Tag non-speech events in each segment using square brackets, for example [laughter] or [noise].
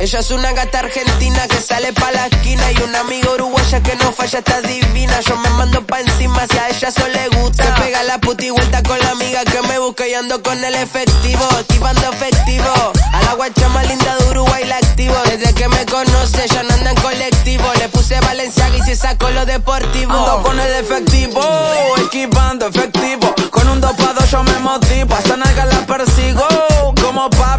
Ella es una gata argentina que sale pa' la esquina Y una amiga uruguaya que no falla, está divina. Yo me mando pa' encima si a ella eso le gusta. Se pega la puta y vuelta con la amiga que me busca Y ando con el efectivo, esquivando efectivo. A la guacha más linda de Uruguay la activo. Desde que me conoce ya no anda en colectivo. Le puse Valenciaga y se sacó lo deportivo. Ando con el efectivo, esquivando efectivo. Con un dopado yo me motivo. Hasta nalga la persigo Como Pablo,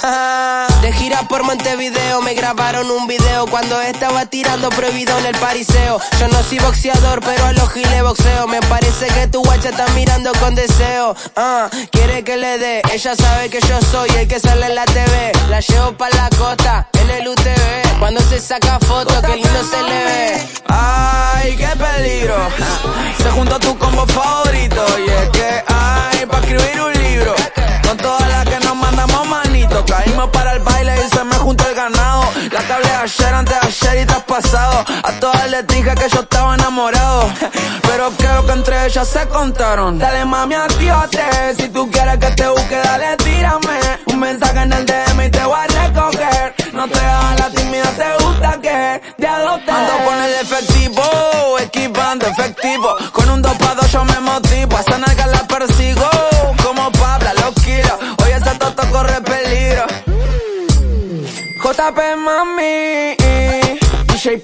[laughs] De gira por Montevideo me grabaron un video Cuando estaba tirando prohibido en el pariseo. Yo no soy boxeador pero a los giles boxeo. Me parece que tu guacha está mirando con deseo. Ah, quiere que le dé. Ella sabe que yo soy el que sale en la TV La llevo pa' la costa en el UTV Cuando se saca fotos que lindo se le ve. Ay, qué peligro. Se juntó tu combo favorito ayer, antes de ayer y te has pasado. A todas les dije que yo estaba enamorado. [laughs] Pero creo que entre ellas se contaron. Dale mami, actívate Si tú quieres que te busque, dale tírame. Un mensaje en el DM y te voy a recoger. No te hagas la timida, te gusta que te adopte Ando con el efectivo, esquivando efectivo. Con un dopado yo me tapes, mami. DJ